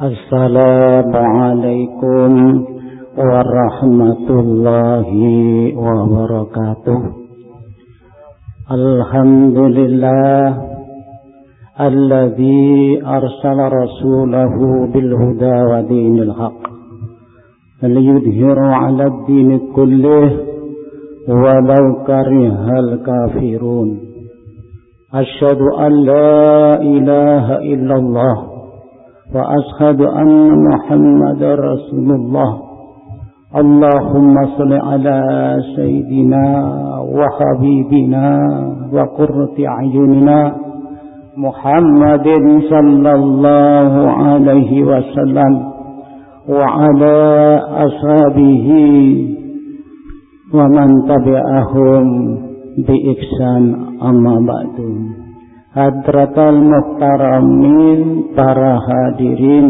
السلام عليكم ورحمة الله وبركاته. الحمد لله الذي أرسل رسوله بالهدى ودين الحق ليظهر على الدين كله ولو كره الكافرون. أشهد أن لا إله إلا الله وأشهد أن محمد رسول الله. اللهم صل على سيدنا وحبيبنا وقرة أعيننا محمد صلى الله عليه وسلم وعلى أصحابه ومن تبعهم بإحسان. أما بعد. Hadratal Muhtaramin, para hadirin,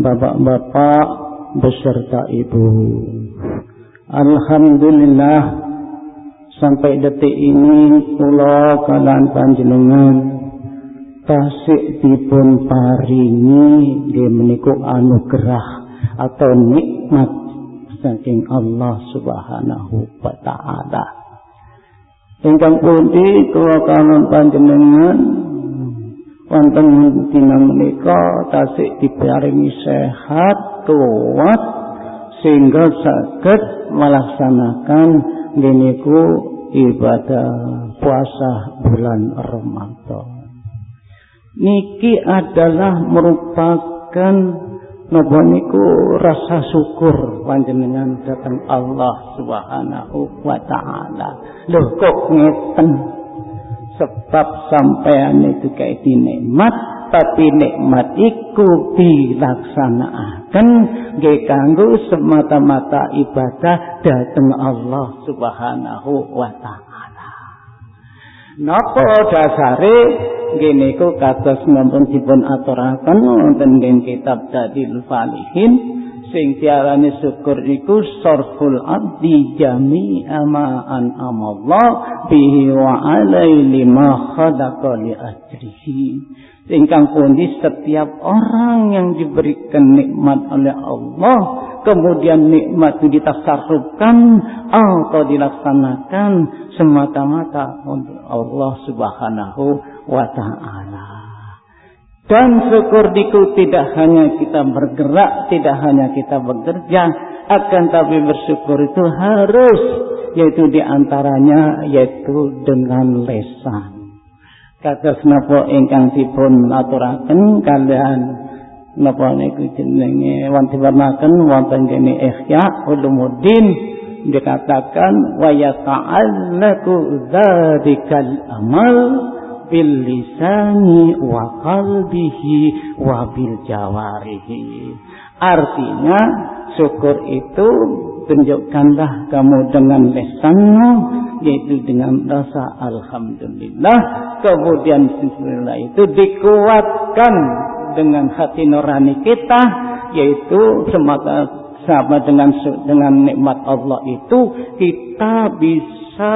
bapak-bapak beserta ibu. Alhamdulillah sampai detik ini kula kalan panjenengan tasik dipun paringi nggih menika anugerah atau nikmat saking Allah Subhanahu wa taala. Ingkang pundi kula kanon panjenengan wonten dina menika tasik diparingi sehat kuat sehingga saged melaksanakan niku ibadah puasa bulan Ramadan. Niki adalah merupakan Napa niku rasa syukur panjenengan datang Allah Subhanahu wa taala. Loh kok ngeten? Sebab sampean itu kayak nikmat tapi nikmat iku dilaksanakaken nggih kanggo semata-mata ibadah datang Allah Subhanahu wa taala. Napa dasare? Gini ku kados ngampun dipun aturaken wonten ing kitab Dadil Falihin sing diarani syukur iku sarful abdi jami ama an amallah bihi wa alai lima khadaqa li ajrihi. Ingkang pundi setiap orang yang diberikan nikmat oleh Allah kemudian nikmat itu ditasarrufkan atau dilaksanakan semata-mata untuk Allah Subhanahu wa taala. Dan syukur diku tidak hanya kita bergerak, tidak hanya kita bekerja, akan tapi bersyukur itu harus yaitu di antaranya yaitu dengan lesan. Kata senapa ingkang dipun aturaken kalian napa niku jenenge wonten warnaken wonten kene Ihya Ulumuddin dikatakan wa yata'allaku dzadikal amal bil lisani wa qalbihi wa bil jawarihi. Artinya syukur itu tunjukkanlah kamu dengan lesanmu yaitu dengan rasa alhamdulillah kemudian bismillah itu dikuatkan dengan hati nurani kita yaitu semata sama dengan dengan nikmat Allah itu kita bisa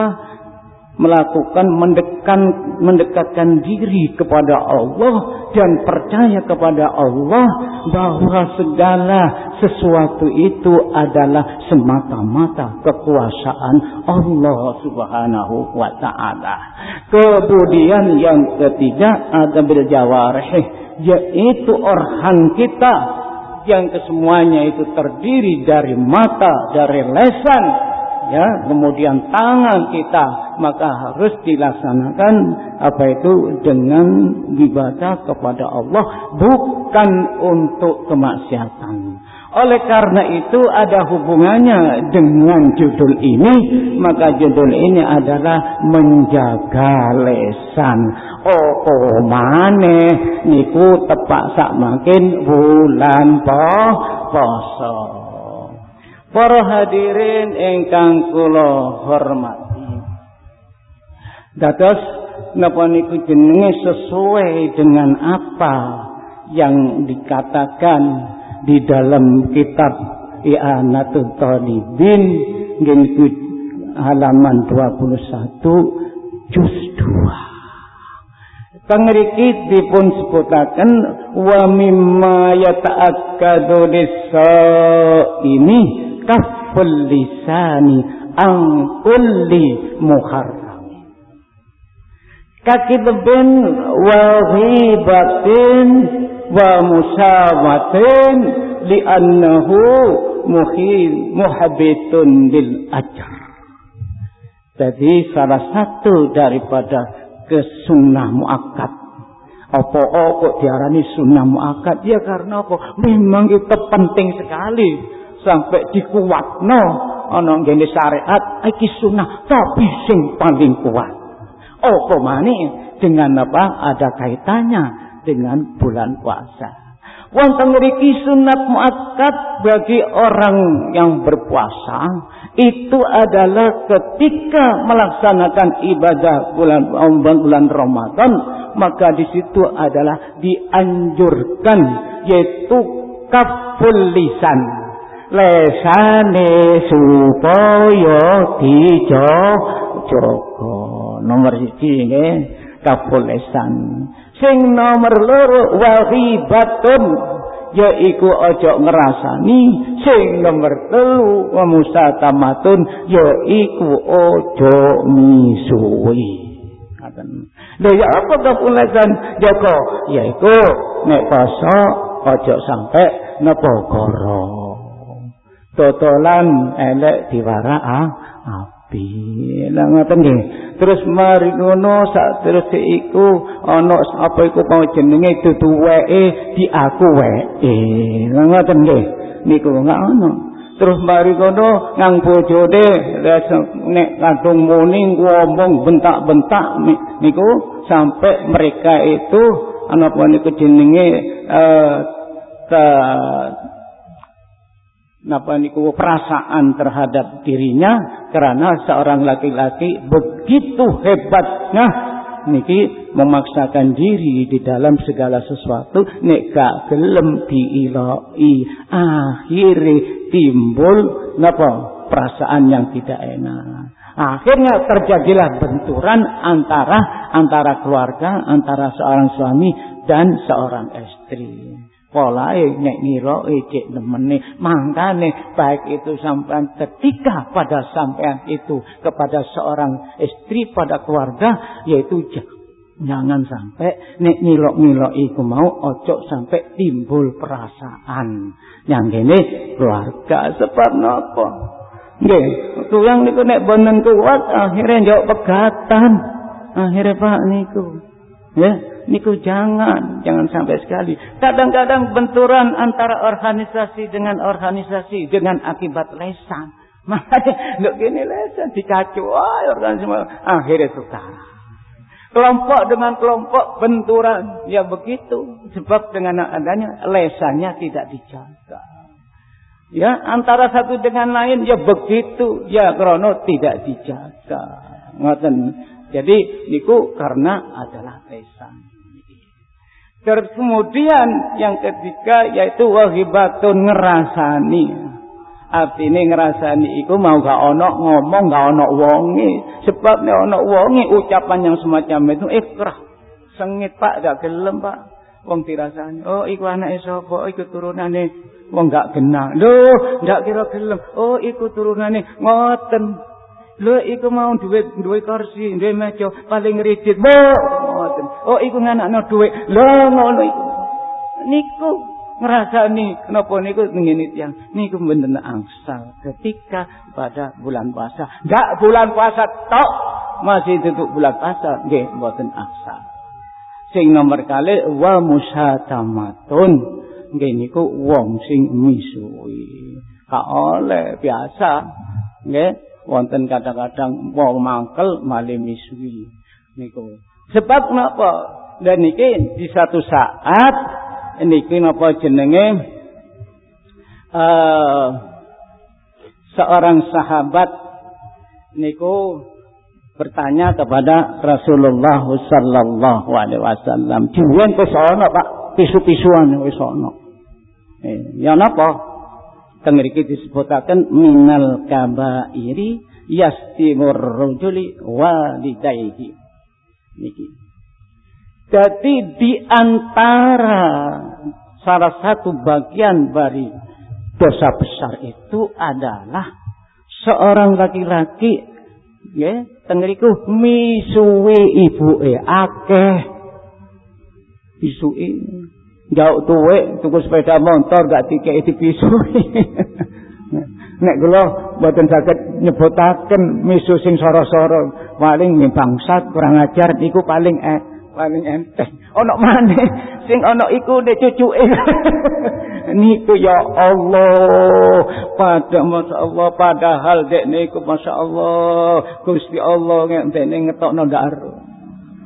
melakukan mendekan, mendekatkan diri kepada Allah dan percaya kepada Allah bahwa segala sesuatu itu adalah semata-mata kekuasaan Allah Subhanahu wa taala. Kemudian yang ketiga ada berjawarih yaitu orhan kita yang kesemuanya itu terdiri dari mata, dari lesan, ya kemudian tangan kita maka harus dilaksanakan apa itu dengan ibadah kepada Allah bukan untuk kemaksiatan. Oleh karena itu ada hubungannya dengan judul ini maka judul ini adalah menjaga lesan. Oh, oh mane niku tepak sak makin bulan po poso Para hadirin ingkang kula hormati. Dados napa niku jenenge sesuai dengan apa yang dikatakan di dalam kitab I'anatul Talibin nggih halaman 21 juz 2. Kang dipun sebutaken wa mimma yata'akkadu ini kaful lisani an kulli muharram kakidbin wa ghibatin wa musawatin li'annahu muhil muhabitun bil ajr jadi salah satu daripada kesunnah muakkad. Apa kok diarani sunnah muakkad? Ya karena apa? Memang itu penting sekali sampai dikuatno ana ngene syariat iki sunnah tapi sing paling kuat. Apa maning dengan apa? Ada kaitannya dengan bulan puasa. Wonten mriki sunat muakkad bagi orang yang berpuasa itu adalah ketika melaksanakan ibadah bulan bulan Ramadan maka di situ adalah dianjurkan yaitu kaful lisan lesane supaya dijogo nomor siji nggih kaful lisan sing nomor loro wahibatun yaiku ojo ngerasani sing nomor telu musatamatun yaiku ojo misui ngaten. Lho ya apa kepulesan joko yaiku nek poso ojo sampai nepogoro totolan elek diwara ah, api. Lah ngoten terus mari ngono sak terus iku ana apa iku mau jenenge dudu weke di aku weke. Lah ngoten nggih. Niku enggak ono. Terus mari ngono nang bojone nek kadung muni ngomong bentak-bentak niku sampai mereka itu ana apa niku jenenge eh napa niku perasaan terhadap dirinya? Karena seorang laki-laki begitu hebatnya niki memaksakan diri di dalam segala sesuatu nek gak gelem diiloi akhirnya timbul napa perasaan yang tidak enak. Akhirnya terjadilah benturan antara antara keluarga antara seorang suami dan seorang istri polae nek ngiroke cek nemene. Mangkane baik itu sampean ketika pada sampean itu kepada seorang istri pada keluarga yaitu jangan sampai nek ngilok-ngilok iku mau ojo sampai timbul perasaan. Yang gini keluarga sebab napa? Nggih tuyang niku nek boten kuat akhirnya njok pegatan. Akhirnya Pak niku. Ya niku jangan, jangan sampai sekali. Kadang-kadang benturan antara organisasi dengan organisasi dengan akibat lesan. Makanya, lo gini lesan, dicacu, wah organisasi, akhirnya tukar. Kelompok dengan kelompok benturan, ya begitu. Sebab dengan adanya lesannya tidak dijaga. Ya, antara satu dengan lain, ya begitu. Ya, krono tidak dijaga. Ngoten. Jadi, niku karena adalah lesan. Terus kemudian yang ketiga yaitu wahibatun ngerasani. Artinya ngerasani itu mau gak ono ngomong gak ono wongi. Sebab nek ono wongi ucapan yang semacam itu ikrah. Sengit Pak gak gelem Pak. Wong dirasani. Oh iku anake sapa? Iku turunane wong gak kenal. Lho, gak kira gelem. Oh iku turunane ngoten. Lho iku mau duwe duwe kursi, duwe meja paling rigid. Ngoten. Oh iku nganakno duwe. Lho ngono iku. Niku ngrasani kenapa niku ngene tiyang. Niku mboten angsal ketika pada bulan puasa. Enggak bulan puasa tok. Masih tutup bulan puasa nggih mboten angsal. Sing nomor kali wa musatamatun. Nggih niku wong sing misuwi. Ka oleh biasa nggih wonten kadang-kadang wong mangkel malih misuwi niku. Sebab napa? Dan niki di satu saat niki napa jenenge uh, seorang sahabat niku bertanya kepada Rasulullah sallallahu alaihi wasallam, "Juwen wis ana, Pak, pisu-pisuan wis ana." Eh, ya napa? teng mriki disebutaken minal kabairi yastimur rajuli walidayhi niki. Jadi di antara salah satu bagian dari dosa besar itu adalah seorang laki-laki ya tengeriku misuwe ibuke akeh. Misuwe jauh tuwe tuku sepeda motor gak dikei dipisuwi nek kula mboten saged nyebutaken misu sing soro-soro paling bangsat kurang ajar iku paling eh, paling enteng. Ana maneh sing ana iku nek cucuke. Niku ya Allah. Pada Masya Allah padahal dek niku Masya Allah. Gusti Allah ngentene ngetokno ndak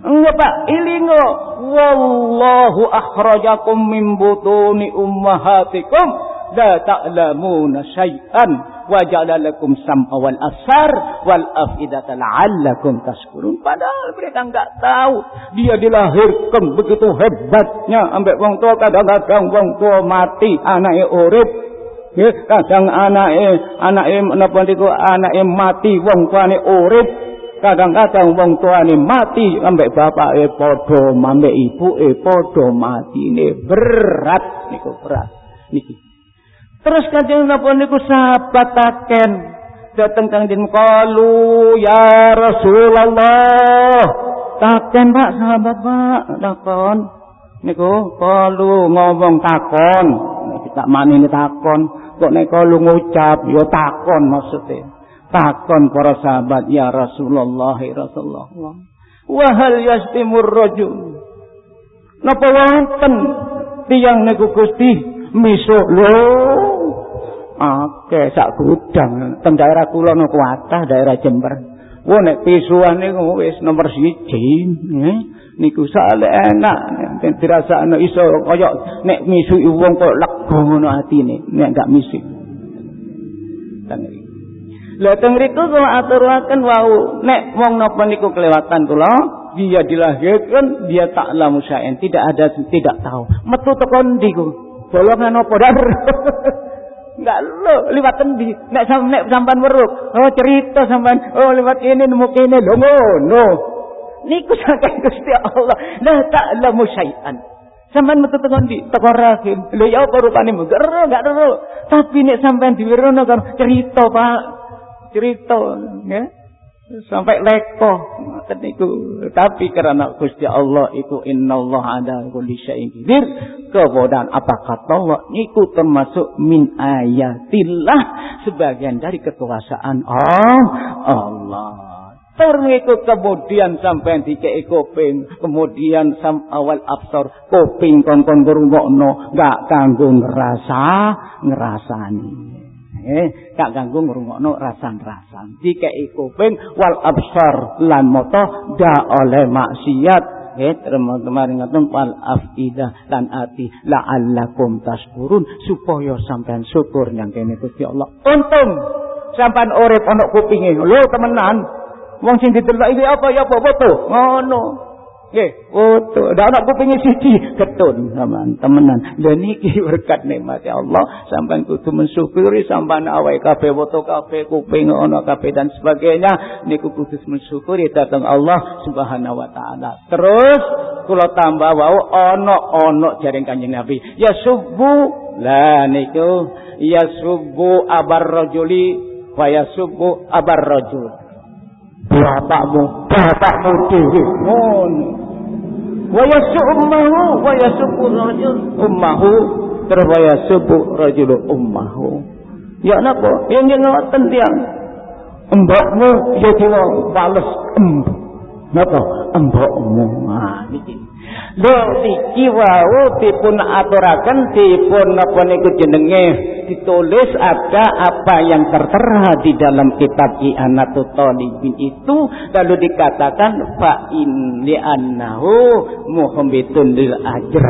Enggak Pak, ilingo. Wallahu akhrajakum min butuni ummahatikum la ta'lamuna syai'an wa ja'ala lakum sam'a wal absar wal afidata la'allakum tashkurun. Padahal mereka enggak tahu. Dia dilahirkan begitu hebatnya. Ambek wong tua kadang-kadang wong tua mati anake urip. Ya, kadang anake anake napa niku anake mati wong tuane urip. Kadang-kadang wong tuane mati ambek bapake padha ambek ibuke padha matine berat niku berat. Niki Terus kanjeng napa niku sahabat taken dateng kanjeng kalu ya Rasulullah. Taken Pak sahabat Pak takon niku kalu ngomong takon. Kita ini takon kok nek kalu ngucap ya takon maksudnya. Takon para sahabat ya Rasulullah ya Rasulullah. Wa hal yastimur rajul. Napa wonten tiyang niku Gusti misuk lho Oke, sak gudang. Teng daerah kula kuatah daerah Jember. Wo nek pisuan niku wis nomor siji, nggih. Niku sale enak, nek dirasakno iso kaya nek misu wong kok lega ngono atine, nek gak misu. Lah teng riku kula aturaken wau nek wong napa niku kelewatan kula dia dilahirkan dia tak lamu tidak ada tidak tahu. Metu tekon diku bolongan apa dah Enggak lo liwat endi? Nek sam nek sampean weruh, oh cerita sampean, oh liwat ini nemu kene lho ngono. Niku saking Gusti Allah, la ta'lamu syai'an. Sampean metu teko ndi? Teko rahim. Lho ya apa rupane enggak enggak Tapi nek sampean diwirono kan cerita, Pak. Cerita, ya sampai leko niku. Tapi karena Gusti Allah itu innallaha ada kulli syai'in qadir kemudian apa kata Allah niku termasuk min ayatillah sebagian dari kekuasaan oh, Allah. Terniku kemudian sampai dikei kuping, kemudian sam awal absor kuping kon kon ngrungokno, gak kanggo ngerasa ngerasani eh gak ganggu ngrungokno rasan-rasan dikei kuping wal absar lan moto da oleh maksiat. Eh teman-teman ngaten wal afidah lan ati. La'allakum taskurun supaya sampean syukur yang kene Gusti Allah. Untung sampean urip ana kupinge. Lho temenan. Wong sing didelok iki apa ya apa foto ngono Nggih, foto. Ndak ana kupinge siji ketun sampean temenan. Lha niki berkat nikmat ya Allah sampean kudu mensyukuri sampean awake kabeh foto kabeh kuping ana kabeh dan sebagainya niku kudu mensyukuri datang Allah Subhanahu wa taala. Terus kula tambah wau ana ana jaring Kanjeng Nabi. Ya subuh lah niku ya subuh abar rajuli wa ya subuh abar rajul bapakmu bapakmu dhewe ngono wa yasu ummahu wa rajul. Ummahu terus wa rajul ummahu. Ya napa? Yang ngoten tiyang. Mbokmu ya dina bales em napa? Mbokmu. Ah niki Lho iki wau dipun aturaken dipun napa niku jenenge? Ditulis ada apa yang tertera di dalam kitab I'anatut Talibin itu lalu dikatakan fa in li annahu muhammitun lil ajr.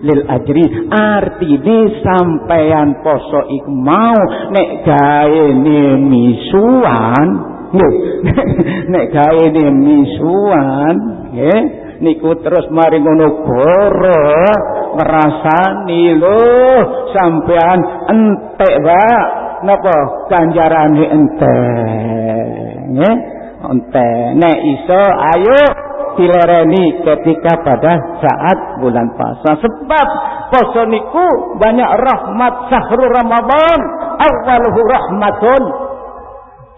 Lil ajri artine sampean poso iku mau nek gaene misuan nek gaene misuan nggih niku terus mari ngono goro ngrasani lho sampean entek Pak napa ganjarane entek nggih entek nek iso ayo dilereni ketika pada saat bulan puasa. Sebab poso niku banyak rahmat sahru Ramadan, awaluhu rahmatun.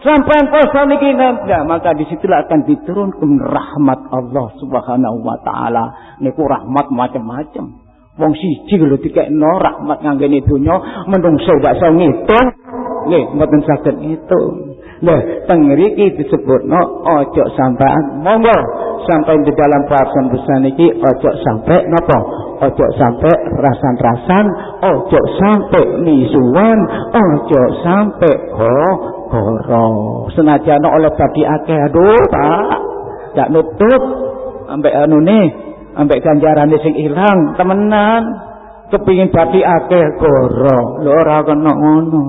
Sampai poso niki nah, maka di situlah akan diturunkan rahmat Allah Subhanahu wa taala. Niku rahmat macam-macam. Wong siji lho dikekno rahmat nganggene donya menungso gak iso ngitung. Nggih, mboten saged ngitung. Lah, teng mriki disebutno ojo sampean monggo sampai di dalam bahasan besar niki ojo sampai napa? Ojo sampai rasan-rasan, ojo sampai nisuan, ojo sampai ho horo. Senajan oleh tadi akeh aduh, Pak. Gak nutup ambek anu nih ambek ganjarane sing ilang temenan kepingin dadi akeh goro lho ora kena ngono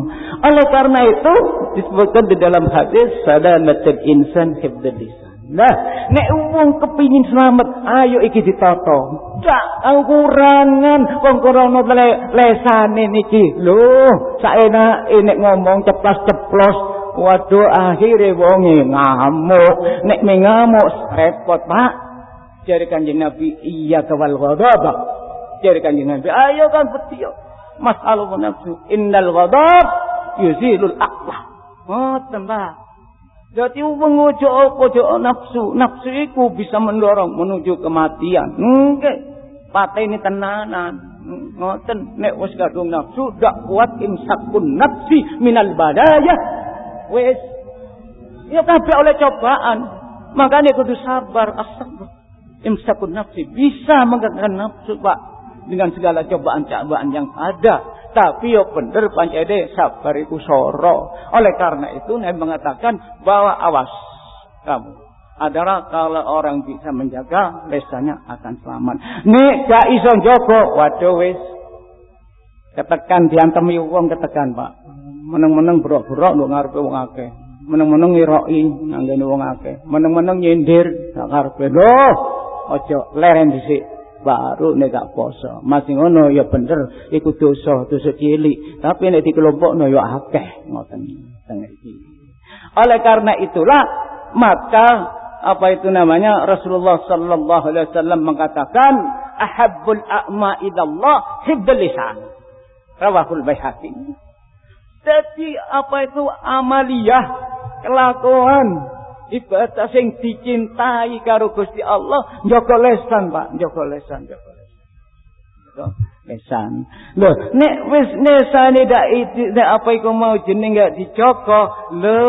oleh karena itu disebutkan di dalam hadis salamatul insan lisan Nah, nek wong kepingin selamat, ayo iki ditata. Dak ukurangan wong le, lesane niki. Lho, saenake nek ngomong ceplas-ceplos, waduh akhire wonge ngamuk. Nek ngamuk repot, Pak. Jari kanjeng Nabi, iya kawal ghadab. Jari kanjeng Nabi, ayo kan petiyo. Masalah nafsu. Innal ghadab yuzilul aqlah. Oh, tembak. Jadi wong ojo nafsu. Nafsu iku bisa mendorong menuju kematian. Enggak. Pateni tenanan. Ngoten nek wis kadung nafsu dak kuat imsakun nafsi minal badaya. Wis ya kabeh oleh cobaan. Makanya kudu sabar. Astagfirullah. Imsakun nafsi. Bisa mengganggu nafsu pak. Dengan segala cobaan-cobaan yang ada. Tapi yo bener pancede sabar itu soro. Oleh karena itu Nabi mengatakan bahwa awas kamu. Adalah kalau orang bisa menjaga lesanya akan selamat. Nih gak iso joko waduh wis ketekan diantemi wong ketekan pak meneng-meneng buruk-buruk lu ngarepe wong akeh meneng-meneng ngiroki nanggene wong akeh meneng-meneng nyindir gak ngarepe loh Ojo leren dhisik baru nek gak poso. Masih ngono ya bener iku dosa, dosa cilik. Tapi nek dikelompokno ya akeh ngoten teng iki. Oleh karena itulah maka apa itu namanya Rasulullah sallallahu alaihi wasallam mengatakan ahabbul a'ma ilallah hibbul lisan. Rawahul Baihaqi. Jadi apa itu? Amaliyah kelakuan. Ibadah sing dicintai karo Gusti Allah njaga lesan Pak. Njaga lesan njaga lesan. Lesan. Lho nek wis nesane dak nek apa iku mau jeneng gak dijaga? Lho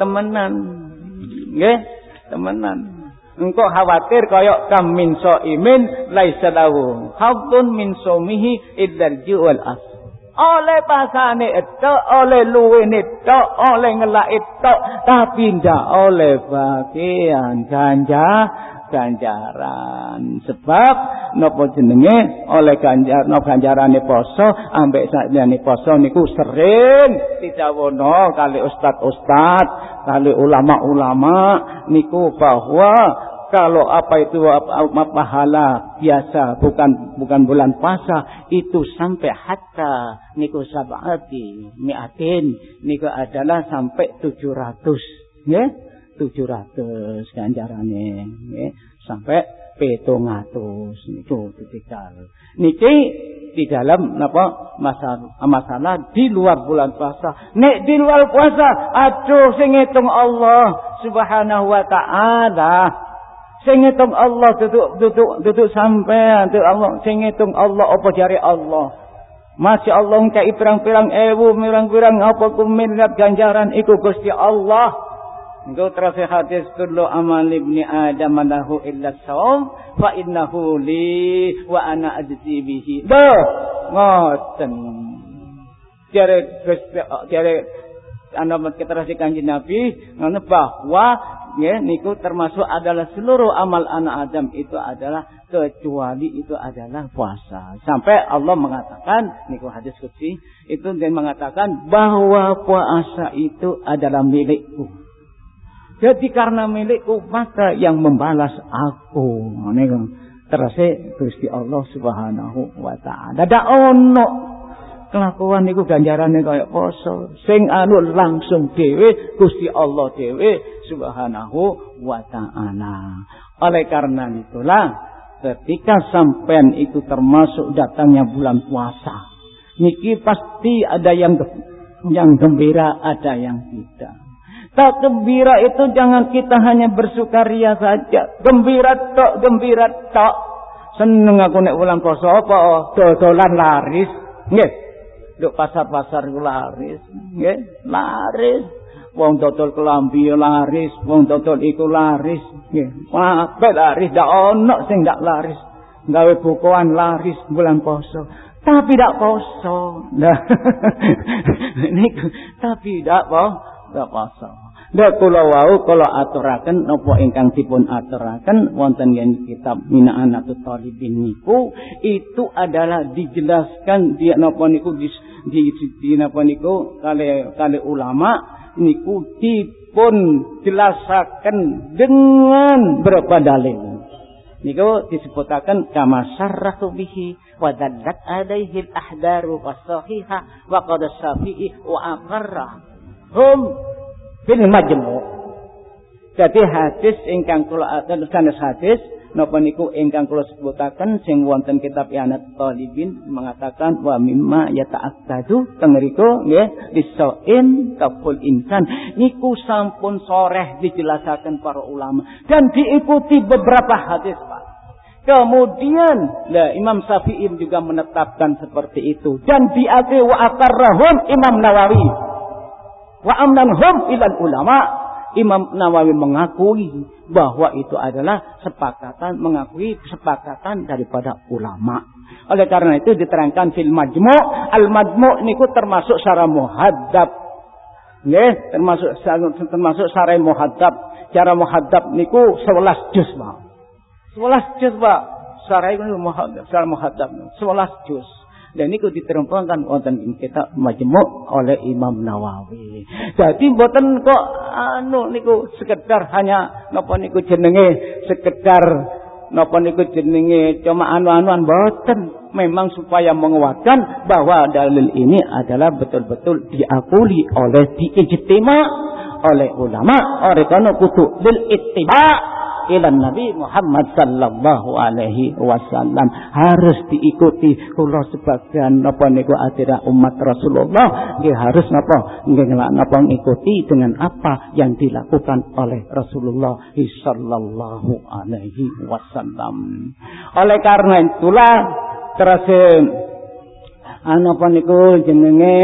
temenan. Nggih temenan. Engko khawatir kaya kam min imin laisa lahu min somihi illa al-ju'al as oleh pasane itu, oleh luwin itu, oleh ngelak itu, tapi ndak oleh bagian ganja ganjaran. Sebab nopo jenenge? Oleh ganjar no ganjarane poso ambek sakjane poso niku sering dijawono kali ustad-ustad kali ulama-ulama niku bahwa kalau apa itu apa pahala biasa bukan bukan bulan puasa itu sampai hatta niku sabati miatin niku adalah sampai 700 ya? 700 ganjarane ya? Sampai petongatus niku tipikal. Niki di dalam apa masalah masalah di luar bulan puasa. Nek di luar puasa aduh sing Allah subhanahu wa taala Sing ngitung Allah duduk duduk duduk sampai duduk Allah. Sing ngitung Allah apa jari Allah. Masya Allah kayak pirang-pirang ewu, pirang-pirang apa ku miliar ganjaran iku Gusti Allah. Engkau terus hadis kullu amal ibni Adam lahu illa saum fa innahu li wa ana ajzi bihi. Duh, ngoten. Jare Gusti jare anda keterasi kanji Nabi ngono bahwa ya niku termasuk adalah seluruh amal anak Adam itu adalah kecuali itu adalah puasa. Sampai Allah mengatakan niku hadis kutsi itu dan mengatakan bahwa puasa itu adalah milikku. Jadi karena milikku maka yang membalas aku. Niku terasa Gusti Allah Subhanahu wa taala. Ada ono kelakuan niku ganjarane kaya poso. Sing anu langsung dhewe Gusti Allah dhewe subhanahu wa ta'ala. Oleh karena itulah ketika sampean itu termasuk datangnya bulan puasa. Niki pasti ada yang yang gembira, ada yang tidak. Tak gembira itu jangan kita hanya bersukaria saja. Gembira tok, gembira tok. Seneng aku nek bulan puasa apa? Dodolan laris. Nggih. Duk pasar-pasar laris. Nggih, laris. Wong dodol kelambi laris, wong dodol iku laris. Nggih, laris, ndak ono sing ndak laris. Gawe bukuan laris bulan poso. Tapi ndak poso. Nah. Niku tapi ndak po, ndak poso. Ndak kula wau kula aturaken napa ingkang dipun aturaken wonten yen kitab Minaan atau Talibin niku itu adalah dijelaskan dia napa niku di di, di napa niku kali kali ulama niku dipun jelasaken dengan berapa dalil. Niku disebutaken kama sarrahu bihi wa dallat alaihi al-ahdaru was-sahiha wa qad syafi'i wa aqarra. Hum fil majmu'. Jadi hadis ingkang kula atur hadis napa niku ingkang kula sebutaken sing wonten kitab Ianat Talibin mengatakan wa mimma yata'akkadu teng mriku nggih lisain kaful insan. Niku sampun soreh dijelasaken para ulama dan diikuti beberapa hadis Pak. Kemudian lah Imam Syafi'i juga menetapkan seperti itu. Dan diakui wa akarrahum Imam Nawawi. Wa amnanhum ilal ulama Imam Nawawi mengakui bahwa itu adalah sepakatan, mengakui sepakatan daripada ulama. Oleh karena itu diterangkan fil majmu' al majmu' niku termasuk syara muhaddab. Nggih, termasuk termasuk syara muhaddab. Cara muhaddab niku 11 juz, Pak. 11 juz, Pak. Syara muhaddab, syara muhaddab. 11 juz. Dan ini diterumpangkan wonten ing kitab Majmu' oleh Imam Nawawi. Jadi mboten kok anu niku sekedar hanya napa niku jenenge sekedar napa niku jenenge cuma anu-anuan mboten. Memang supaya menguatkan bahwa dalil ini adalah betul-betul diakui oleh diijtima oleh ulama oleh karena kudu lil ittiba ila Nabi Muhammad sallallahu alaihi wasallam harus diikuti. Kula sebagian napa niku adira umat Rasulullah nggih harus napa? Nggih napa? Ngikuti dengan apa yang dilakukan oleh Rasulullah sallallahu alaihi wasallam. Oleh karena itulah terus apa niku jenenge?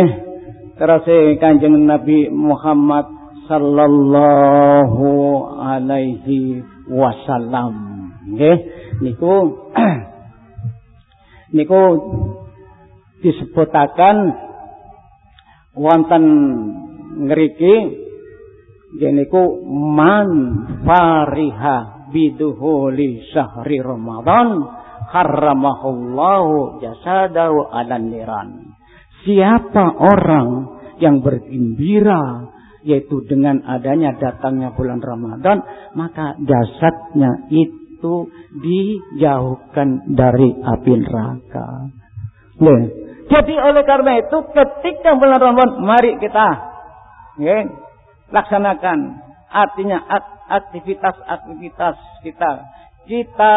Terus Kanjeng Nabi Muhammad sallallahu alaihi wasallam. Nggih, niku niku disebutaken wonten ngriki nggih niku man fariha biduhuli syahri Ramadan harramahullahu jasadahu ala niran. Siapa orang yang bergembira yaitu dengan adanya datangnya bulan Ramadan maka jasadnya itu dijauhkan dari api neraka. Nah, jadi oleh karena itu ketika bulan Ramadan mari kita ya, laksanakan artinya aktivitas-aktivitas kita kita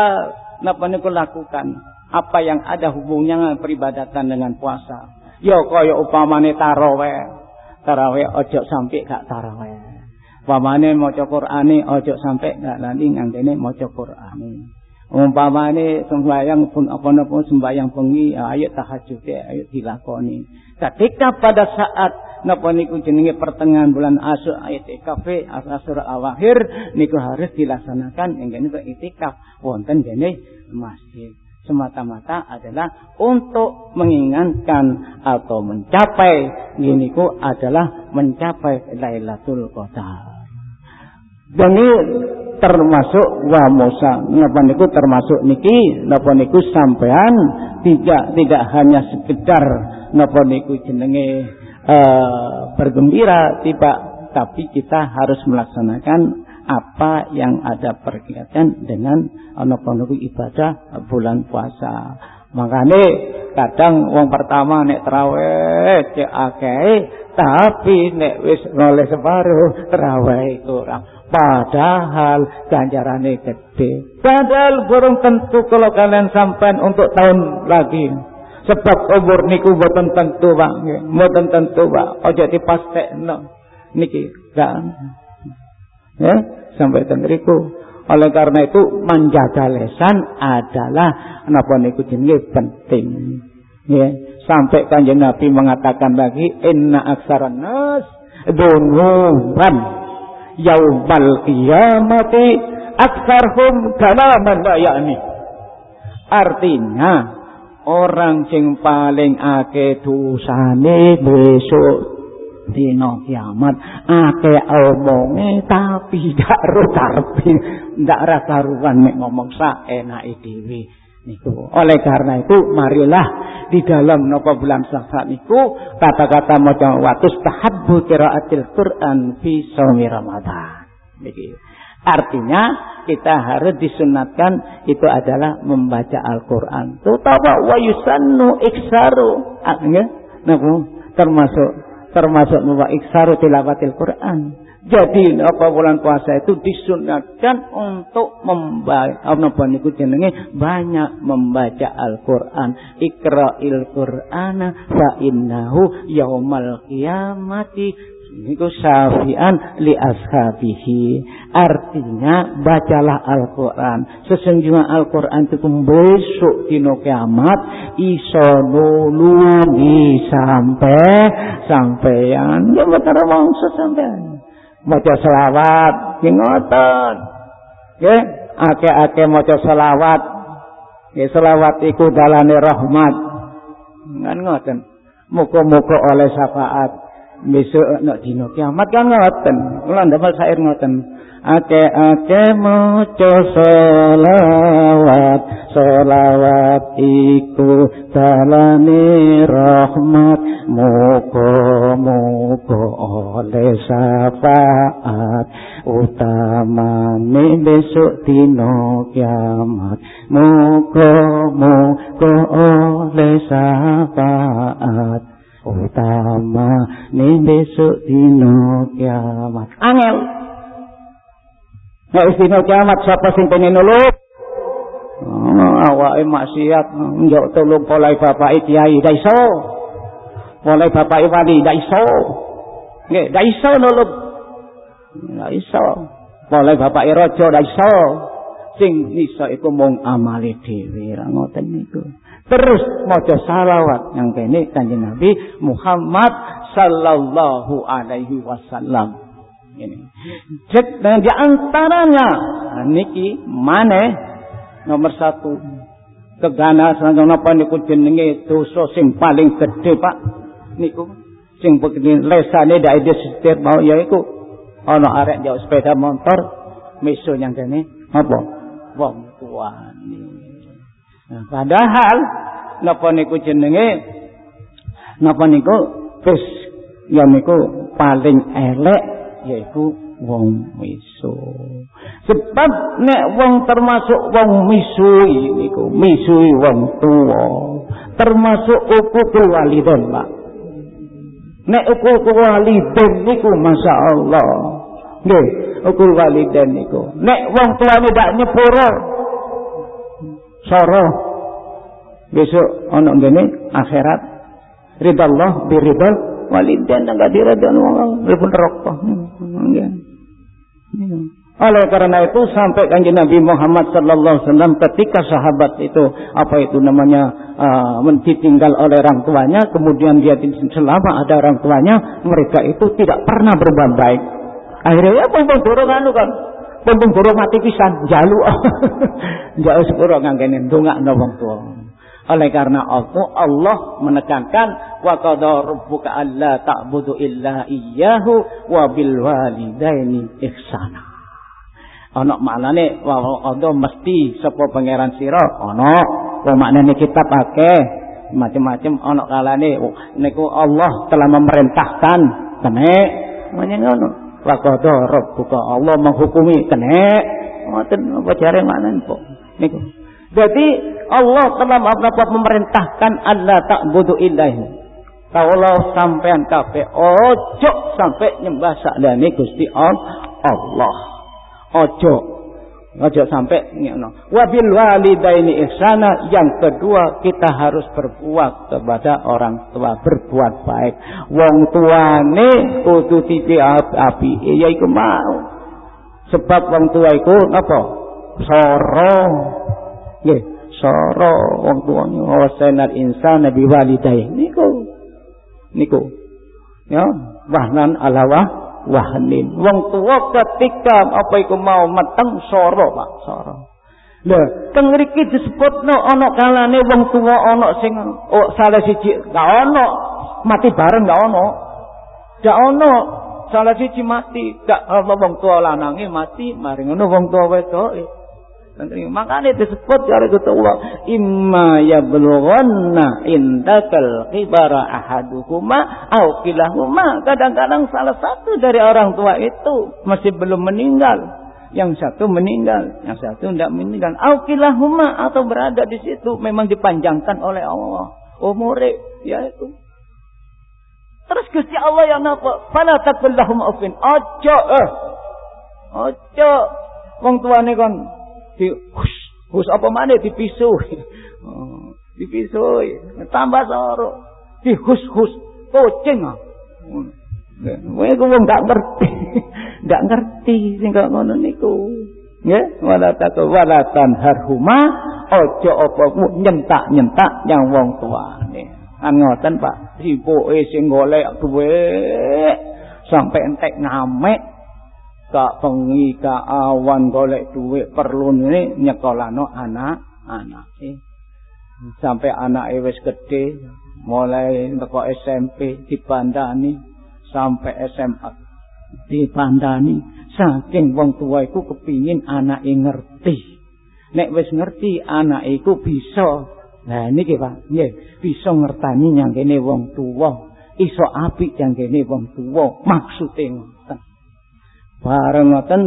niku lakukan apa yang ada hubungannya peribadatan dengan puasa. Yo kaya upamane taraweh tarawih ojo sampai gak tarawih. Umpamane maca Qur'ane ojo sampai gak nanti ngangkene maca Qur'ane. Umpamane sembahyang pun apa-apa sembahyang bengi ayo tahajud ayo dilakoni. Ketika pada saat napa niku jenenge pertengahan bulan Asyur ayat IKF Asyur awakhir niku harus dilaksanakan yang kene itikaf wonten dene masjid semata-mata adalah untuk mengingatkan atau mencapai ini ku adalah mencapai Lailatul Qadar. Dan ini termasuk wa Musa napa niku termasuk niki napa niku sampean tidak tidak hanya sekedar napa niku jenenge uh, bergembira tidak tapi kita harus melaksanakan apa yang ada berkaitan dengan ana ibadah bulan puasa. Makane kadang wong pertama nek traweh cek akeh tapi nek wis oleh separuh traweh kurang. Padahal ganjarane gede. Padahal burung tentu kalau kalian sampai untuk tahun lagi. Sebab umur niku boten tentu Pak, boten tentu Pak. Ojo dipastekno. Niki kan. Ya, sampai tengriku. Oleh karena itu menjaga lesan adalah napa niku jenenge penting. Ya, sampai Kanjeng Nabi mengatakan lagi inna aksaran nas dunuban yaumal qiyamati aksarhum kalaman la ya'ni. Artinya orang sing paling akeh dosane besok dina kiamat akeh omonge tapi gak ro karepe ndak ra karuan mek ngomong sak enake dhewe niku oleh karena itu marilah di dalam napa bulan safar niku kata-kata maca watus tahabbu qiraatil Quran fi shaumi Ramadan niki Artinya kita harus disunatkan itu adalah membaca Al-Quran. Terutama wa yusannu iksaru. Nah, termasuk termasuk membaca iksaru tilawatil Quran. Jadi apa bulan puasa itu disunatkan untuk membaca apa niku jenenge banyak membaca Al-Qur'an. Iqra'il Qur'ana fa innahu yaumal qiyamati Niku syafi'an li ashabihi. Artinya bacalah Al-Quran. Sesungguhnya Al-Quran itu besok dino kiamat iso nulungi sampai sampeyan. Ya bener mongso sampeyan. Maca selawat, ngoten. Nggih, ake-ake maca selawat. Ya selawat iku dalane rahmat. Ngan ngoten. Muga-muga oleh syafaat besok nak dino kiamat kan ngoten. Kula ndamel sair ngoten. Ake-ake maca selawat. Selawat iku dalane rahmat. Muga-muga oleh syafaat. Utamane besok dino kiamat. Muga-muga oleh syafaat utama nih besok dino kiamat. Angel. Nek dino kiamat siapa sing pengen nulung? Oh, awake maksiat njok tolong polai bapak kiai dak iso. Polai bapak wali dak iso. Nggih dak iso nulung. Dak iso. Polai bapak raja dak iso. Sing iso iku mung amale dhewe ra ngoten niku Terus maca salawat. Yang kene Kanjeng Nabi Muhammad sallallahu alaihi wasallam. Ini. Cek dan di antaranya nah, niki mana nomor satu. Keganasan napa niku jenenge dosa sing paling gede Pak? Niku sing begini lesane dak ide setir mau yaiku ana arek jauh sepeda motor miso yang kene apa? Wong tuane Nah, padahal napa niku jenenge napa niku wis ya niku paling elek yaiku wong misu. Sebab nek wong termasuk wong misui niku misui wong tuwa termasuk ukukul walidain, Pak. Nek ukukul walidain niku masyaallah. Nggih, ukul walidain niku. Nek wong tuane dak nyepuro soro besok ono ngene akhirat. Ridallah biridal. Walidain enggak diridani wong ribun rokok nggih oleh karena itu sampai kanjeng Nabi Muhammad sallallahu alaihi wasallam ketika sahabat itu apa itu namanya uh, ditinggal oleh orang tuanya kemudian dia selama ada orang tuanya mereka itu tidak pernah berbuat baik. Akhirnya ya pun anu kan Pompong guru mati pisan, jalu. Jalu sepuro ngangkene ndongakno wong tua. Oleh karena Allah, Allah menekankan wa qadara rabbuka alla ta'budu illa iyyahu wa bil walidaini ihsana. Ana maknane wa qadha mesti sapa pangeran sira ana. Wa maknane kitab akeh macam-macam ana kalane niku Allah telah memerintahkan tenek ngono Laqad rabbuka Allah menghukumi kene ngoten apa jare maknane kok niku Jadi Allah telah memerintahkan Allah tak butuh ilahi. Kalau sampean kafe ojo sampai nyembah sakjane Gusti Allah. Ojo. Ojo sampai ngono. Wabil walidaini ihsana yang kedua kita harus berbuat kepada orang tua, berbuat baik. Wong tuane kudu titi api ya iku mau. Sebab wong tua iku napa? Soro. Nggih, soro wong tuane wasanal insana biwalidayhi niku niku ya wahnan alawah wahnin. Wong tua ketika apa iku mau meteng soro Pak soro. Lah, teng mriki disebutno ana kalane wong tua ana sing oh, salah siji gak ana. Mati bareng gak ana. Gak ana. Salah siji mati. Gak ana wong tua lanange mati mari ngono wong tua wedoke. Makanya disebut dari kata Allah, imma yablughanna indakal kibara ahaduhuma au kilahuma. Kadang-kadang salah satu dari orang tua itu masih belum meninggal. Yang satu meninggal, yang satu tidak meninggal. Au kilahuma atau berada di situ memang dipanjangkan oleh Allah. Umure ya itu. Terus Gusti Allah yang apa? Fala takullahum ufin. Ojo eh. Ojo. Wong tuane kon di hus, hus apa mana dipisui. Oh, dipisui, tambah soro. Di hus hus kucing. Kowe ku wong gak ngerti. Gak ngerti sing kok ngono niku. Nggih, wala taku wala tanharhuma aja apa nyentak-nyentak yang wong tuane. Kan ngoten Pak, sibuke sing golek dhuwit sampai entek ngamek kak pengi kak awan golek duit perlu ini nyekolano anak anak sampai anak wis gede mulai teko SMP dibandani sampai SMA dibandani. Saking wong tua iku kepingin anak ngerti. Nek wis ngerti anak iku bisa. Nah ini Pak. Nggih bisa ngertani yang kene wong tua. Iso apik yang kene wong tua. Maksudnya Bareng ngoten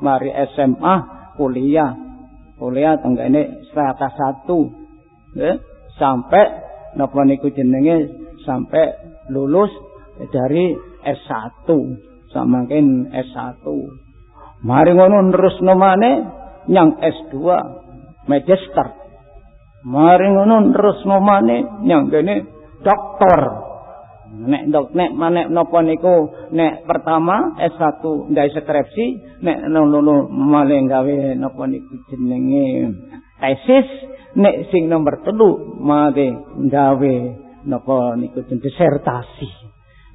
mari SMA kuliah. Kuliah tenggene strata 1. Nggih, sampai napa niku jenenge sampai lulus dari S1 samakin S1. Mari ngono terus nomane nyang S2 magister. Mari ngono terus nomane nyang kene doktor. Nek ndok nek manek napa niku nek pertama S1 ndai skripsi nek lulu malih gawe napa niku jenenge tesis nek sing nomor telu mate gawe napa niku disertasi.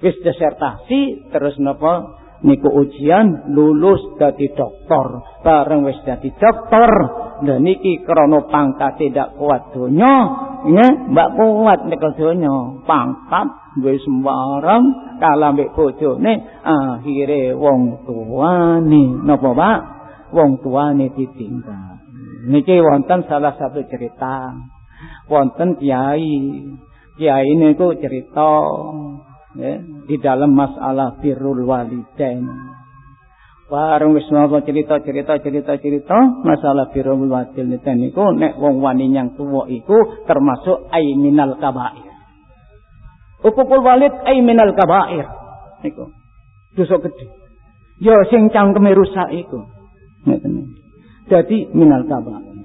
Wis disertasi terus napa niku ujian lulus dadi doktor. Bareng wis dadi doktor lha niki krana pangkat tidak kuat donya nggih mbak kuat nek donya pangkat duwe sembarang kalah mbek bojone akhire wong tuane. Napa Pak? Wong tuane ditinggal. Niki wonten salah satu cerita. Wonten kiai. Kiai niku cerita ya, di dalam masalah birrul walidain. Bareng wis napa cerita-cerita cerita-cerita masalah birrul walidain niku nek wong wani yang tuwa iku termasuk aiminal kabair Ukukul walid ay minal kabair. Iku. Dosa gede. Ya sing cangkeme rusak iku. Ngeten. Dadi minal kabair.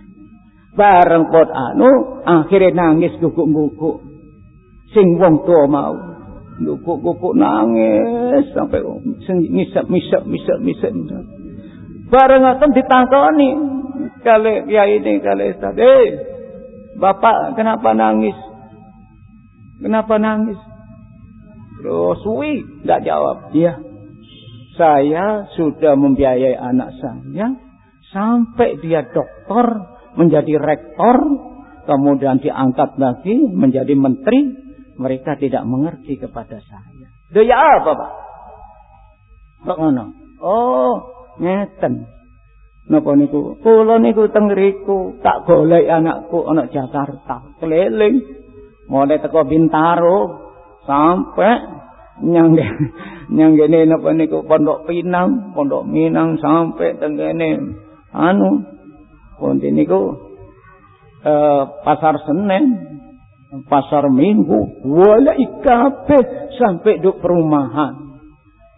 Bareng pot anu akhirnya nangis guguk-guguk. Sing wong tua mau. Guguk-guguk nangis sampai sing misap misap misap misap. Bareng ngoten ditangkoni kali kiai ini kali Ustaz. Eh, Bapak kenapa nangis? Kenapa nangis? Terus suwi nggak jawab. Iya. Saya sudah membiayai anak saya sampai dia dokter, menjadi rektor, kemudian diangkat lagi menjadi menteri, mereka tidak mengerti kepada saya. Daya apa, Pak? Pak ngono. Oh, ngeten. Napa niku? Kula niku teng tak golek anakku ana Jakarta, keliling mulai teko Bintaro sampai nyang nyang gene napa niku Pondok Pinang, Pondok Minang sampai tenggene anu pun niku eh, pasar Senin, pasar Minggu, wala ikape sampai duk perumahan.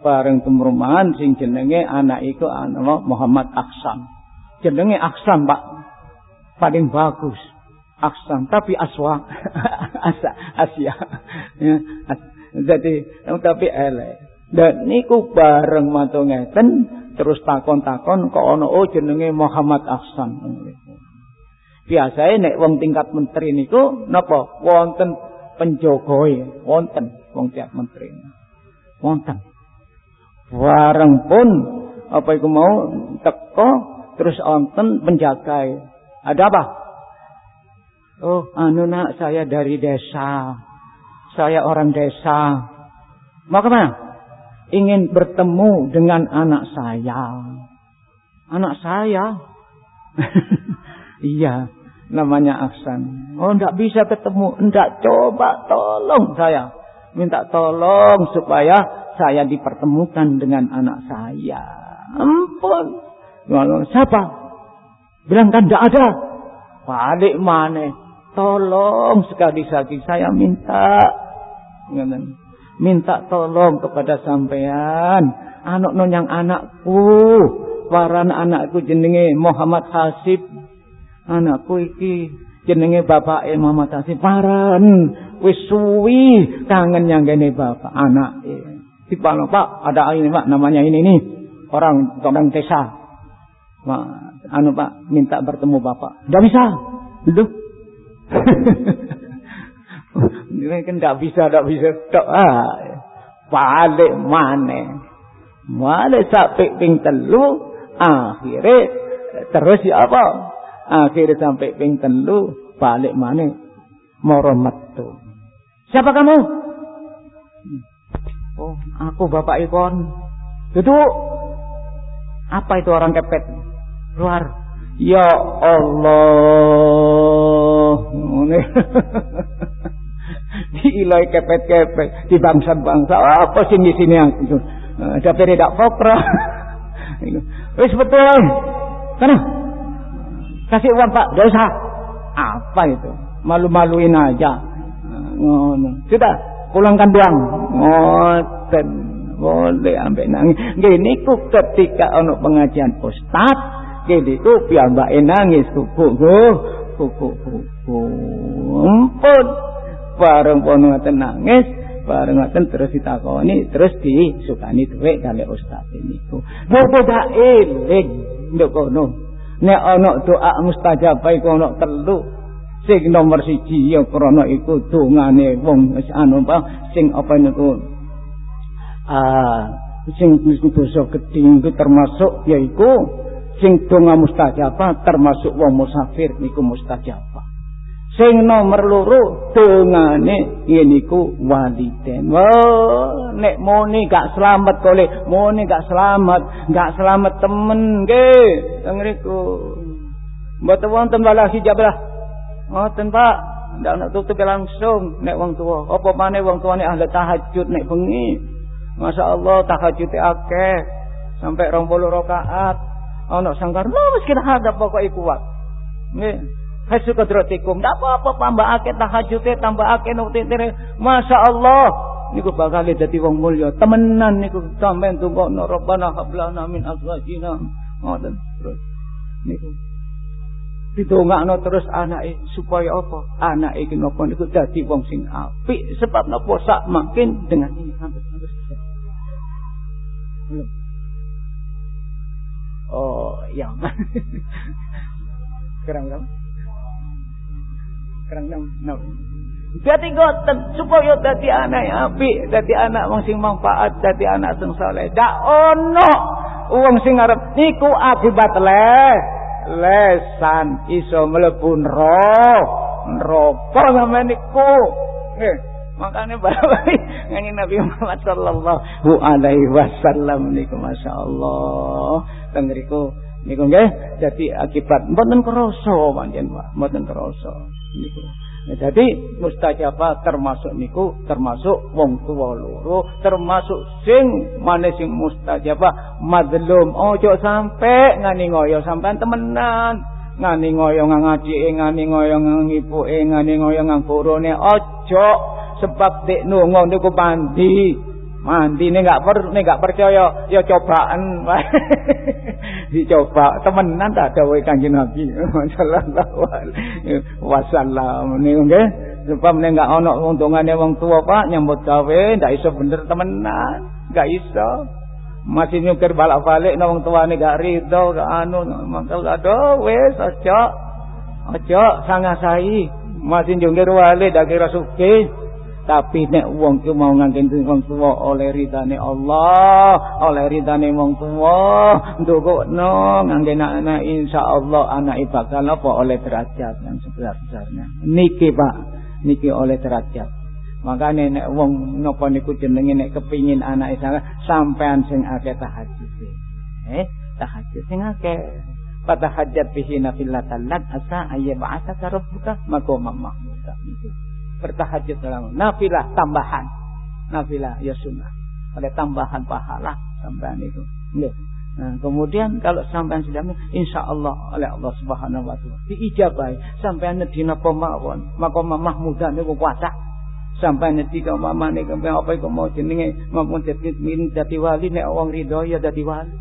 Bareng perumahan sing jenenge anak iku anak Muhammad Aksan. Jenenge Aksan, Pak. Paling bagus. Aksan, tapi aswa. Asa, Asia. Ya, jadi tapi elek. Dan niku bareng mantu ngeten terus takon-takon kok ana oh jenenge Muhammad Ahsan. Biasanya nek wong tingkat menteri niku napa wonten penjogoe, wonten wong tiap menteri. Wonten. Bareng pun apa iku mau teko terus wonten penjaga. Ada apa? Oh, anu nak saya dari desa. Saya orang desa. Mau ke mana? ingin bertemu dengan anak saya. Anak saya? iya, namanya Aksan. Oh, enggak bisa ketemu. Enggak, coba tolong saya. Minta tolong supaya saya dipertemukan dengan anak saya. Ampun. Siapa? Bilang kan enggak ada. Balik mana? Tolong sekali-sekali saya minta. Minta tolong kepada sampean. Anak nonyang anakku. Waran anakku jenenge Muhammad Hasib. Anakku iki jenenge bapak Muhammad Hasib. Waran. Wis suwi kangen yang gene bapak anak di Pak ada ini Pak namanya ini nih orang orang desa. Pak anu Pak minta bertemu bapak. Tidak bisa. Duh. Ini kan tidak bisa, tidak bisa. Tak, ah, balik mana? Balik sampai ping telu. Akhirnya terus ya apa? Akhirnya sampai ping telu. Balik mana? Moro metu. Siapa kamu? Oh, aku Bapak Ikon. Duduk. Apa itu orang kepet? Luar. Ya Allah. Ilai kepet-kepet di bangsa-bangsa. Apa sih di sini yang itu? Tapi tidak fokra wis betul. Karena kasih uang pak. Dosa apa itu? Malu-maluin aja. Ngono. Sudah pulangkan uang ngoten. Boleh ambek nangis. Gini ku ketika ono pengajian ustad gini ku piyambak nangis kuku ampun bareng pono ngoten nangis bareng ngoten terus ditakoni terus disukani dhuwit kali ustaz niku. Bodo dak eling nduk kono? Nek ana doa mustajab iku ana telu sing nomor siji ya krana iku dongane wong anu sing apa niku? Ah sing dosa gedhe termasuk yaiku sing donga mustajab termasuk wong musafir niku mustajab Sing nomor loro dongane ngeniku waliden. Wah, nek muni gak selamat kole, muni gak selamat, gak selamat temen nggih. Teng mriku. Mboten wonten hijab lah. Ngoten Pak, ndak nak tutup langsung nek wong tua. Apa maneh wong tuane ahli tahajud nek bengi. Masya Allah tahajud akeh sampai 20 rakaat. Ana sangkar, wis kita hadap pokoke kuat. Nggih. Hasil kodrotikum. Tak apa-apa tambah akeh tahajudnya, tambah akeh nuktitire. Masya Allah. Niku bakal jadi wong mulya. Temenan niku sampean tunggu Rabbana hablana min azwajina. Ngoten terus. Niku. Ditungakno terus anake supaya apa? Anake iki napa niku dadi wong sing apik sebab napa sak makin dengan ini sampai terus. Oh, yang Kurang-kurang. Kerang enam. Jadi goten supaya dadi anak apik, dadi anak wong sing manfaat, dadi anak sing saleh. Dak ono wong sing arep niku akibat le lesan iso mlebu neraka sama niku. Nggih. Makanya balik nyanyi Nabi Muhammad sallallahu alaihi wasallam niku masyaallah. Teng niku niku nggih dadi akibat mboten krasa pancen Pak, mboten krasa niku. Nah, jadi mustajabah termasuk niku termasuk wong tua loro termasuk sing mana sing mustajabah madlum ojo sampai ngani ngoyo sampean temenan ngani ngoyong ngaji ngani ngoyong ibuke ngani ngoyong burone aja sebab dek nungo niku mandi. Mandi nek gak per nek gak percaya. Ya cobaan. Dicoba. Temenan tak dawuh kanjeng Nabi. Sallallahu alaihi wasallam niku nggih. Sebab nek gak ana untungane wong tua Pak. Nyambut gawe ndak iso bener temenan. Gak iso. Masih nyukir balak-balik nang wong tuane gak rido gak anu mangkel. Aduh wis aja. Aja sangasai. Masih nyukir wale dak kira suke tapi nek wong ku mau nganggen wong tuwa oleh ridane Allah oleh ridane wong tuwa ndukno nganggen anak insyaallah anak bakal apa oleh derajat yang sebesar-besarnya niki Pak niki oleh derajat Makane nek wong napa niku jenenge nek kepingin anake sampean sing akeh tahajud. Eh, tahajud sing akeh. Fatahajjat bihi nafilatan lak asa ayyab'ataka rabbuka maqaman mahmuda. Bertahajud dalam nafilah tambahan. Nafilah ya sunnah. Ada tambahan pahala sampean itu. Nah, kemudian kalau sampean sudah insya Allah oleh Allah Subhanahu wa taala. Diijabahi. Sampean dina pemawon maqam mahmudan niku kuasa sampai nanti kau mama nih kau apa kau mau jenenge? Maupun jadi min jadi wali nek wong ridho ya jadi wali.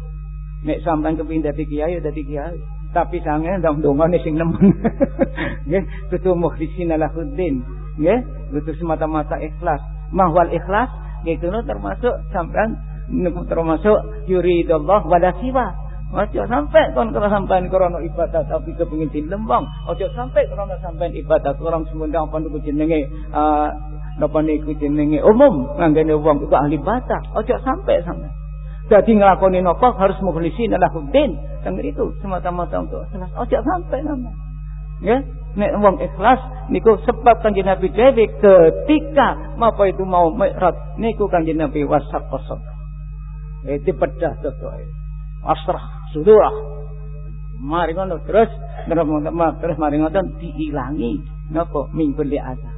Nek sampai kepin jadi kiai ya jadi kiai. Tapi sange ndang donga nih sing nemen. Nggih. Kudu mukhlisin lahuddin nggih kudu semata-mata ikhlas mahwal ikhlas gitu termasuk sampean termasuk yuridullah wala siwa Ojo sampai kon kalau sampai krono ibadah tapi kepengin dilembang. Ojo sampai krono sampai ibadah orang semundang apa niku jenenge uh, napa niku jenenge umum nganggene wong iku ahli baca. Ojo sampai sampai. Jadi ngelakoni napa harus mukhlisin lahuddin. Yang itu semata-mata untuk ikhlas. Ojo sampai nama. Ya, nek wong ikhlas niku sebab kanjeng Nabi Dewi ketika apa itu mau mi'raj niku kanjeng Nabi wasak kosok. Itu pedah sesuai asrah sudurah mari ngono terus terus mari ngoten diilangi napa? Minggu li ada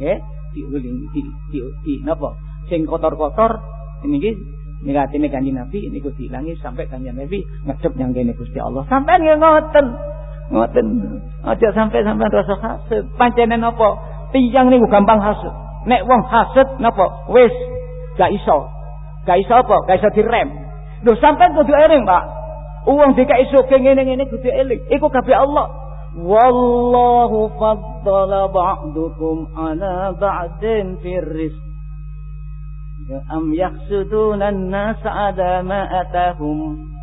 nggih diuling di di, di napa? Sing kotor-kotor niki nigatine kanjeng Nabi niku diilangi sampai kanjeng Nabi ngecep yang kene Gusti Allah. Nggih ngoten ngoten. Aja sampai sampai rasa hasud. Pancenen napa? Tiyang niku gampang hasud. Nek wong hasud napa? Wis gak iso. Gak iso apa? Gak iso direm. Lho sampean kudu eling, Pak. Uang dikai suke ngene-ngene kudu eling. Iku kabeh Allah. Wallahu faddala ba'dukum ala ba'din fir rizq. Am yahsuduna an-nas ada ma atahum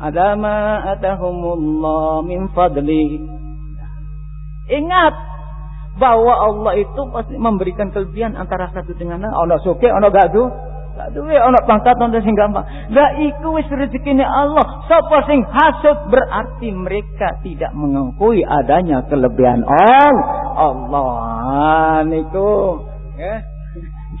ada ma atahumullah min fadli. Ingat bahwa Allah itu pasti memberikan kelebihan antara satu dengan lain. Ono suke, ono gak tuh. Tak duwe ana pangkat ana sing gampang. Lah iku wis rezekine Allah. Sapa sing hasud berarti mereka tidak mengakui adanya kelebihan Allah. Allah niku ya.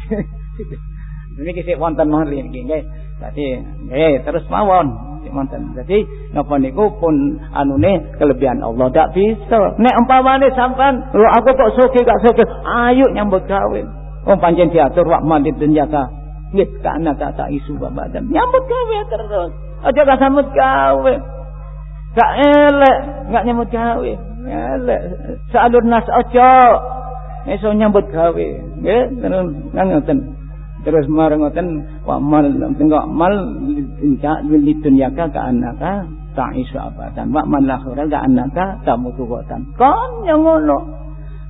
Ini kisah wonten niki nggih. Dadi nggih terus mawon wonten. Jadi napa niku pun anune kelebihan Allah tak bisa. Nek umpamane sampean, lho aku kok soge gak soge, ayo nyambut gawe. Wong pancen diatur wak mandi dunyaka. Nggih, kana kata isu babadan. Nyambut gawe terus. Aja gak sambut gawe. Gak elek, gak nyambut gawe. Elek. Sa'alur nas aja. Iso nyambut gawe. Nggih, terus ngoten. Terus marang ngoten wa mal tengok mal inca li dunyaka ka anaka ta'isu abadan. Wa man lakhira ka anaka tamutu watan. Kon yang ngono.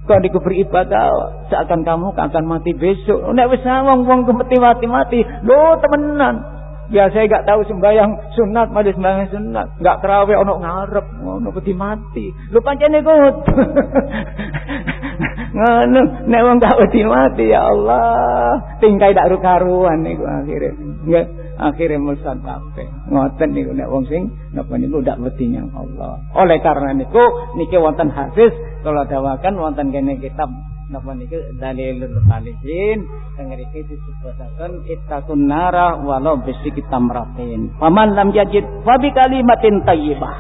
Kau diku beribadah seakan kamu akan mati besok. Nek wis wong wong mati mati mati. Lo temenan. Ya saya gak tahu sembahyang sunat, malah sembahyang sunat. Gak terawih ono ngarep, ono peti mati. Lu pancen iku. Ngono, nek wong gak wedi mati ya Allah, tingkai dak karuan niku akhire. Nggih, akhire mulsan kabeh. Ngoten niku nek wong sing napa niku dak wedi Allah. Oleh karena niku niki wonten hadis kalau dawakan wonten kene kitab napa niku dalilul khalisin tengeriki disebutaken ittaqun nara walau bisiki tamratin paman lam yajid fa bi kalimatin thayyibah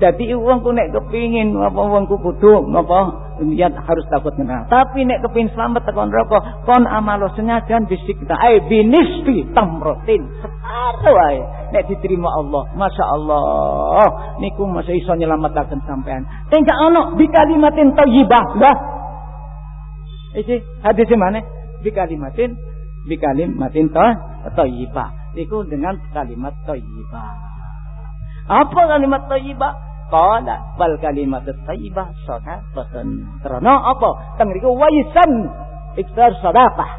dadi wong ku nek kepingin apa wong ku kudu niat harus takut neraka. Tapi nek kepin selamat tekan neraka, kon amalo sengajan bisik kita ai binisbi tamrotin. Separuh ae nek diterima Allah. Masya Allah. Niku masih iso nyelamataken sampean. Tinggal ono bi kalimatin thayyibah. Lah. Iki hadis mana? Bi kalimatin bi kalimatin thayyibah. Iku dengan kalimat thayyibah. Apa kalimat thayyibah? Qala wal kalimatu thayyibah sadaqatan. Karena apa? Teng niku waisan iktar sadaqah.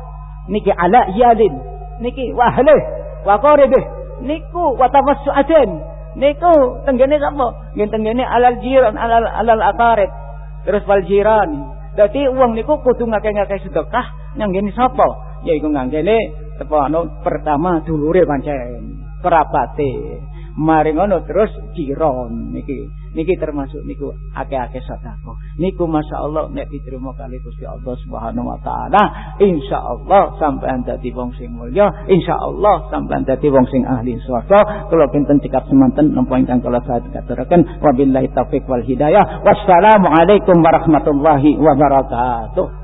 Niki ala iyalin. Niki wa ahli wa. Niku wa tamassu'atin. Niku tenggene sapa? Nggih tenggene alal jiran alal alal aqarib. Terus wal jiran. Dadi uang niku kudu ngake-ngake sedekah nyanggene sapa? Yaiku nganggene anu pertama dulure pancen, kerabate. Mari ngono terus jiron niki niki termasuk niku akeh-akeh sedekah. Niku masyaallah nek diterima kali Gusti Allah Subhanahu wa taala, insyaallah sampean dadi wong sing mulya, insyaallah sampean dadi wong sing ahli swarga. Kula pinten cekap semanten napa ingkang kula saturaken wabillahi taufik wal hidayah. Wassalamualaikum warahmatullahi wabarakatuh.